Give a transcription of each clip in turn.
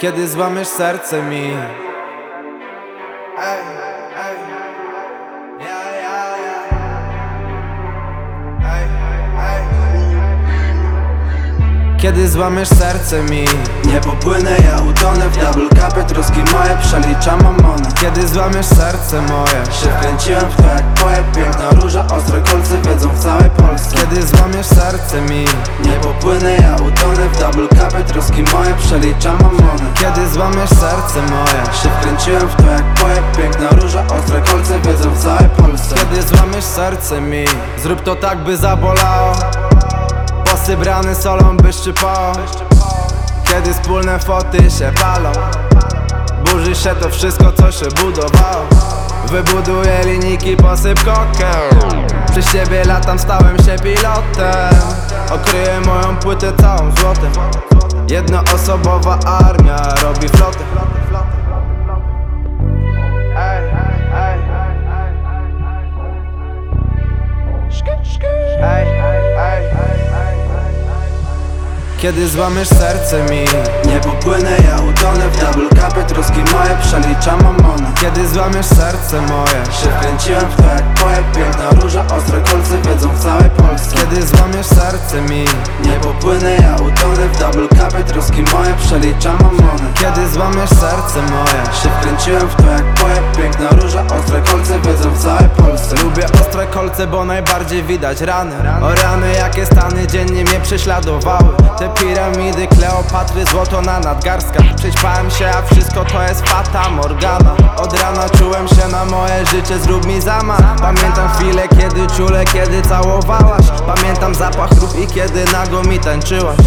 Kiedy złamiesz serce mi. Kiedy złamiesz serce mi. Nie popłynę, ja utonę w double capie Troski moje, przeliczam mamony Kiedy złamiesz serce moje. Się wkręciłem w to jak poet Piękna róża, ostre kolce wiedzą Kiedy złamiesz serce mi. Nie popłynę, ja utonę w double capie Troski moje, przeliczam mamony. Kiedy złamiesz serce moje. Się wkręciłem w to jak poet Piękna róża, ostre kolce wiedzą w całej Polsce. Kiedy złamiesz serce mi. Zrób to tak by zabolało. Posybrany solą by szczypało. Kiedy wspólne foty się palą Burzy się to wszystko co się budowało. Wybuduję linijki, posyp kokę Przez ciebie latam, stałem się pilotem. Okryję moją płytę całą złotem. Jednoosobowa armia robi flotę Kiedy złamiesz serce mi Nie popłynę, ja utonę w double capie Troski moje, przeliczam mamony Kiedy złamiesz serce moje Się wkręciłem w to jak poet Piękna róża, ostre kolce wiedzą w całej Polsce. Kiedy złamiesz serce mi Nie popłynę, ja utonę w double capie Troski moje, przeliczam mamony Kiedy złamiesz serce moje Się wkręciłem w to jak poet Piękna róża, ostre kolce wiedzą w całej Polsce Lubię ostre kolce, bo najbardziej widać rany. O rany, jakie stany dziennie mnie prześladowały. Te piramidy, Kleopatry, złoto na nadgarstkach. Przećpałem się, a wszystko to jest fata Morgana. Od rana czułem się na moje życie, zrób mi zamach. Pamiętam chwilę, kiedy czule, kiedy całowałaś. Pamiętam zapach rób i kiedy nago mi tańczyłaś.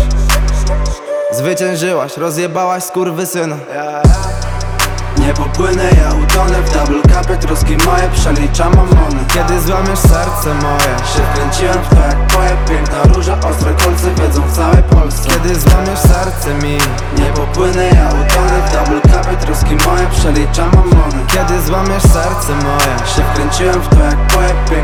Zwyciężyłaś, rozjebałaś skurwysyna Nie popłynę, ja utonę w double capie Troski moje, przeliczam mamony Kiedy złamiesz serce moje Się wkręciłem w to jak poet Piękna róża, ostre kolce wiedzą w całej Polsce. Kiedy złamiesz serce mi Nie popłynę, ja utonę w double capie Troski moje, przeliczam mamony Kiedy złamiesz serce moje Się wkręciłem w to jak poet Piękna